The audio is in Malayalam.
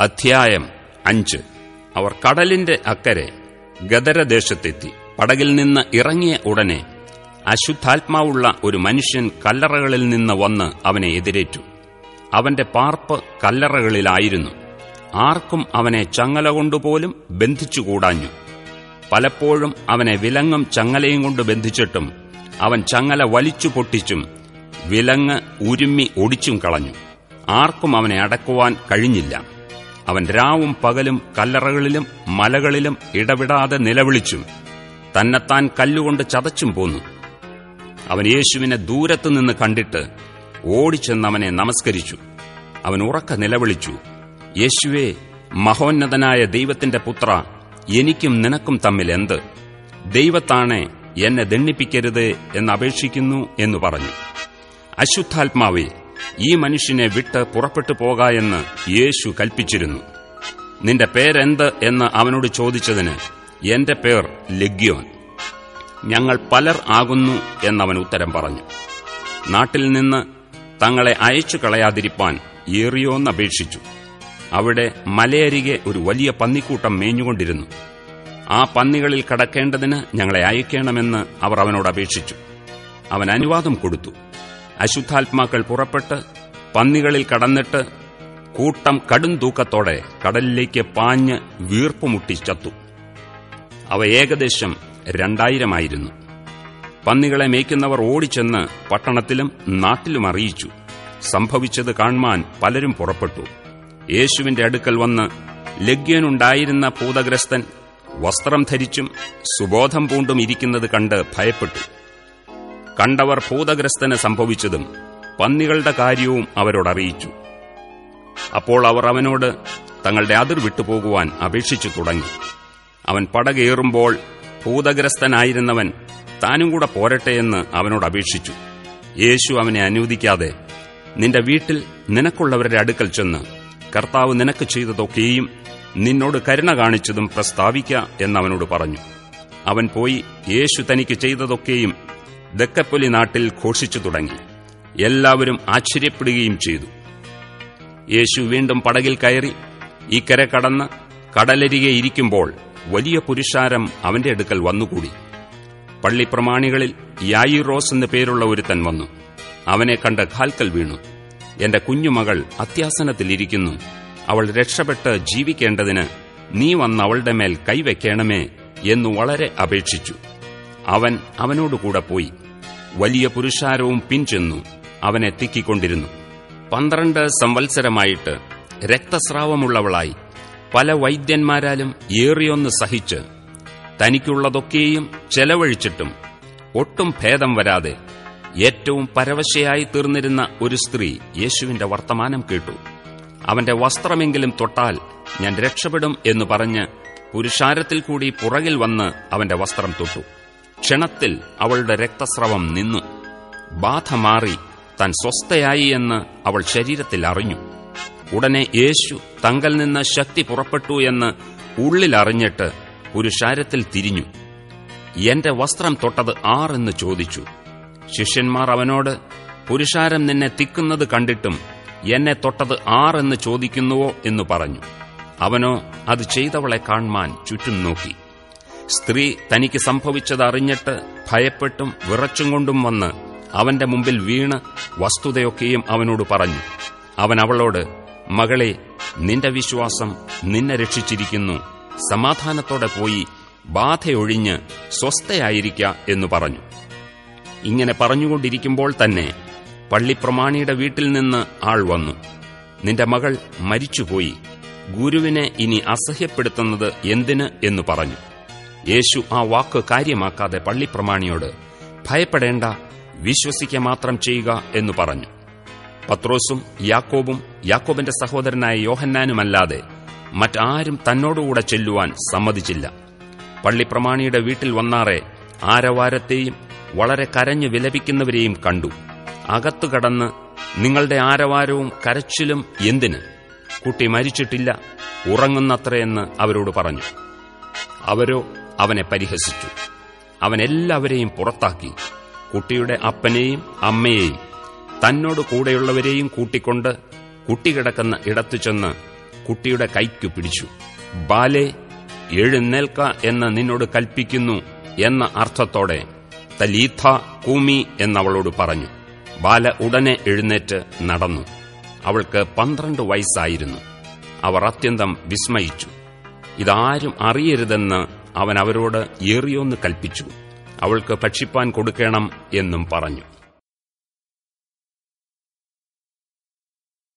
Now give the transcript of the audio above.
അധ്യായം അഞ്ച്. അവർ കടലിന്റെ അക്കരെ ഗദരദേശത്തെത്തി. പടകിൽ നിന്ന് ഇറങ്ങിയ ഉടനെ അശുദ്ധാത്മാവുള്ള ഒരു മനുഷ്യൻ കല്ലറകളിൽ നിന്ന് വന്ന് അവനെ എതിരേറ്റു. അവന്റെ പാർപ്പ് കല്ലറകളിലായിരുന്നു. ആർക്കും അവനെ ചങ്ങല കൊണ്ടുപോലും ബന്ധിച്ചുകൂടാഞ്ഞു. പലപ്പോഴും അവനെ വിലങ്ങും ചങ്ങലയും കൊണ്ട് ബന്ധിച്ചിട്ടും അവൻ ചങ്ങല വലിച്ചു പൊട്ടിച്ചും വിലങ്ങ് ഉരുമ്മി ഒടിച്ചും കളഞ്ഞു. ആർക്കും അവനെ അടക്കുവാൻ കഴിഞ്ഞില്ല. അവൻ രാവും പകലും കല്ലറകളിലും മലകളിലും ഇടവിടാതെ നിലവിളിച്ചും. തന്നെത്താൻ കല്ലുകൊണ്ട് ചതച്ചും പോന്നു. അവൻ യേശുവിനെ ദൂരത്തുനിന്ന് കണ്ടിട്ട് ഓടിച്ചെന്നവനെ നമസ്കരിച്ചു. അവൻ ഉറക്ക നിലവിളിച്ചു യേശുവേ മഹോന്നതനായ ദൈവത്തിന്റെ പുത്ര എനിക്കും നിനക്കും തമ്മിൽ എന്ത്? ദൈവത്താണെ എന്നെ ദണ്ണിപ്പിക്കരുത് എന്നപേക്ഷിക്കുന്നു എന്ന് പറഞ്ഞു. അശുദ്ധാത്മാവേ ഈ മനുഷ്യനെ വിട്ട് പുറപ്പെട്ടു പോക എന്ന് യേശു കൽപ്പിച്ചിരുന്നു. നിന്റെ പേരെന്ത് എന്ന് അവനോട് ചോദിച്ചതിന് എന്റെ പേർ ലഗ്യോൻ. ഞങ്ങൾ പലർ ആകുന്നു എന്നവൻ ഉത്തരം പറഞ്ഞു. നാട്ടിൽ നിന്ന് തങ്ങളെ അയച്ചു കളയാതിരിപ്പാൻ ഏറിയോന്നപേക്ഷിച്ചു അവിടെ മലയരികെ ഒരു വലിയ പന്നിക്കൂട്ടം മേഞ്ഞുകൊണ്ടിരുന്നു. ആ പന്നികളിൽ കടക്കേണ്ടതിന് ഞങ്ങളെ അയക്കണമെന്ന് അവർ അവനോട് അപേക്ഷിച്ചു. അവൻ അനുവാദം കൊടുത്തു. അശുദ്ധാത്മാക്കൾ പുറപ്പെട്ട് പന്നികളിൽ കടന്നിട്ട് കൂട്ടം കടും തൂക്കത്തോടെ കടലിലേക്ക് പാഞ്ഞ് വീർപ്പുമുട്ടി ചത്തു അവ ഏകദേശം രണ്ടായിരമായിരുന്നു. പന്നികളെ മേയ്ക്കുന്നവർ ഓടിച്ചെന്ന് പട്ടണത്തിലും നാട്ടിലും അറിയിച്ചു. സംഭവിച്ചത് കാണുവാൻ പലരും പുറപ്പെട്ടു. യേശുവിന്റെ അടുക്കൽ വന്ന് ലഗ്യനുണ്ടായിരുന്ന ഭൂതഗ്രസ്തൻ വസ്ത്രം ധരിച്ചും സുബോധം പൂണ്ടും ഇരിക്കുന്നത് കണ്ട് ഭയപ്പെട്ടു. കണ്ടവർ ഭൂതഗ്രസ്തന് സംഭവിച്ചതും പന്നികളുടെ കാര്യവും അവരോടറിയിച്ചു അപ്പോൾ അവർ അവനോട് തങ്ങളുടെ അതിർ വിട്ടുപോകുവാൻ അപേക്ഷിച്ചു തുടങ്ങി. അവൻ പടകേറുമ്പോൾ ഭൂതഗ്രസ്തനായിരുന്നവൻ താനും കൂടെ പോരട്ടെയെന്ന് അവനോട് അപേക്ഷിച്ചു. യേശു അവനെ അനുവദിക്കാതെ നിന്റെ വീട്ടിൽ നിനക്കുള്ളവരുടെ അടുക്കൽ ചെന്ന് കർത്താവ് നിനക്ക് ചെയ്തതൊക്കെയും നിന്നോട് കരുണ കാണിച്ചതും പ്രസ്താവിക്ക എന്നവനോട് പറഞ്ഞു. അവൻ പോയി യേശു തനിക്ക് ചെയ്തതൊക്കെയും ദക്കപ്പൊലി നാട്ടിൽ ഘോഷിച്ചു തുടങ്ങി. എല്ലാവരും ആശ്ചര്യപ്പെടുകയും ചെയ്തു. യേശു വീണ്ടും പടകിൽ കയറി ഈ കര കടന്ന് കടലരികെ ഇരിക്കുമ്പോൾ വലിയ പുരുഷാരം അവന്റെ അടുക്കൽ വന്നുകൂടി. പള്ളിപ്രമാണികളിൽ യായിറോസ് എന്ന പേരുള്ള ഒരുത്തൻ വന്നു. അവനെ കണ്ട് ഖാൽക്കൽ വീണു. എന്റെ കുഞ്ഞുമകൾ അത്യാസനത്തിലിരിക്കുന്നു. അവൾ രക്ഷപ്പെട്ട് ജീവിക്കേണ്ടതിന് നീ വന്ന് അവളുടെ മേൽ കൈവയ്ക്കണമേ എന്നു വളരെ അപേക്ഷിച്ചു. അവൻ അവനോടുകൂടെ പോയി. വലിയ പുരുഷാരവും പിൻചെന്നു അവനെ തിക്കിക്കൊണ്ടിരുന്നു. പന്ത്രണ്ട് സംവത്സരമായിട്ട് രക്തസ്രാവമുള്ളവളായി. പല വൈദ്യന്മാരാലും ഏറിയൊന്ന് സഹിച്ച് തനിക്കുള്ളതൊക്കെയും ചെലവഴിച്ചിട്ടും ഒട്ടും ഭേദം വരാതെ ഏറ്റവും പരവശയായി തീർന്നിരുന്ന ഒരു സ്ത്രീ യേശുവിന്റെ വർത്തമാനം കേട്ടു. അവന്റെ വസ്ത്രമെങ്കിലും തൊട്ടാൽ ഞാൻ രക്ഷപ്പെടും എന്ന് പറഞ്ഞ് പുരുഷാരത്തിൽ കൂടി പുറകിൽ വന്ന് അവന്റെ വസ്ത്രം തൊട്ടു. ക്ഷണത്തിൽ അവളുടെ രക്തസ്രവം നിന്നു. ബാധ മാറി താൻ സ്വസ്ഥയായി എന്ന് അവൾ ശരീരത്തിൽ അറിഞ്ഞു. ഉടനെ യേശു തങ്കൽ നിന്ന് ശക്തി പുറപ്പെട്ടു എന്ന് ഉള്ളിൽ ഉള്ളിലറിഞ്ഞിട്ട് പുരുഷാരത്തിൽ തിരിഞ്ഞു. എന്റെ വസ്ത്രം തൊട്ടത് ആറെന്ന് ചോദിച്ചു. ശിഷ്യന്മാർ അവനോട് പുരുഷാരം നിന്നെ തിക്കുന്നത് കണ്ടിട്ടും എന്നെ തൊട്ടത് ആറെന്ന് ചോദിക്കുന്നുവോ? എന്നു പറഞ്ഞു. അവനോ അത് ചെയ്തവളെ കാണുവാൻ ചുറ്റും നോക്കി. സ്ത്രീ തനിക്ക് സംഭവിച്ചത് അറിഞ്ഞിട്ട് ഭയപ്പെട്ടും വിറച്ചും കൊണ്ടും വന്ന് അവന്റെ മുമ്പിൽ വീണ് വസ്തുതയൊക്കെയും അവനോട് പറഞ്ഞു. അവൻ അവളോട് മകളെ നിന്റെ വിശ്വാസം നിന്നെ രക്ഷിച്ചിരിക്കുന്നു. സമാധാനത്തോടെ പോയി ബാധയൊഴിഞ്ഞ് സ്വസ്ഥയായിരിക്ക എന്ന് പറഞ്ഞു. ഇങ്ങനെ പറഞ്ഞുകൊണ്ടിരിക്കുമ്പോൾ തന്നെ പള്ളിപ്രമാണിയുടെ വീട്ടിൽ നിന്ന് ആൾ വന്നു. നിന്റെ മകൾ മരിച്ചുപോയി. ഗുരുവിനെ ഇനി അസഹ്യപ്പെടുത്തുന്നത് എന്തിന്? എന്ന് പറഞ്ഞു. യേശു ആ വാക്ക് കാര്യമാക്കാതെ പള്ളിപ്രമാണിയോട് ഭയപ്പെടേണ്ട വിശ്വസിക്ക മാത്രം ചെയ്യുക എന്നു പറഞ്ഞു. പത്രോസും യാക്കോബും യാക്കോബിന്റെ സഹോദരനായ യോഹന്നാനുമല്ലാതെ മറ്റാരും തന്നോടുകൂടെ ചെല്ലുവാൻ സമ്മതിച്ചില്ല. പള്ളിപ്രമാണിയുടെ വീട്ടിൽ വന്നാറെ ആരവാരത്തെയും വളരെ കരഞ്ഞു വിലപിക്കുന്നവരെയും കണ്ടു. അകത്തു കടന്ന് നിങ്ങളുടെ ആരവാരവും കരച്ചിലും എന്തിന്? കുട്ടി മരിച്ചിട്ടില്ല ഉറങ്ങുന്നത്രയെന്ന് അവരോട് പറഞ്ഞു. അവരോ അവനെ പരിഹസിച്ചു. അവൻ എല്ലാവരെയും പുറത്താക്കി. കുട്ടിയുടെ അപ്പനെയും അമ്മയെയും തന്നോട് കൂടെയുള്ളവരെയും കൂട്ടിക്കൊണ്ട് കുട്ടി കിടക്കുന്ന ഇടത്തു ചെന്ന് കുട്ടിയുടെ കൈക്കു പിടിച്ചു. ബാലെ എഴുന്നേൽക്ക എന്ന് നിന്നോട് കൽപ്പിക്കുന്നു എന്ന അർത്ഥത്തോടെ തലീഥ കൂമി എന്നവളോട് പറഞ്ഞു. ബാല ഉടനെ എഴുന്നേറ്റ് നടന്നു. അവൾക്ക് പന്ത്രണ്ട് വയസ്സായിരുന്നു. അവർ അത്യന്തം വിസ്മയിച്ചു. ഇതാരും അറിയരുതെന്ന് അവൻ അവരോട് ഏറിയൊന്ന് കൽപ്പിച്ചു. അവൾക്ക് ഭക്ഷിപ്പാൻ കൊടുക്കണം എന്നും പറഞ്ഞു.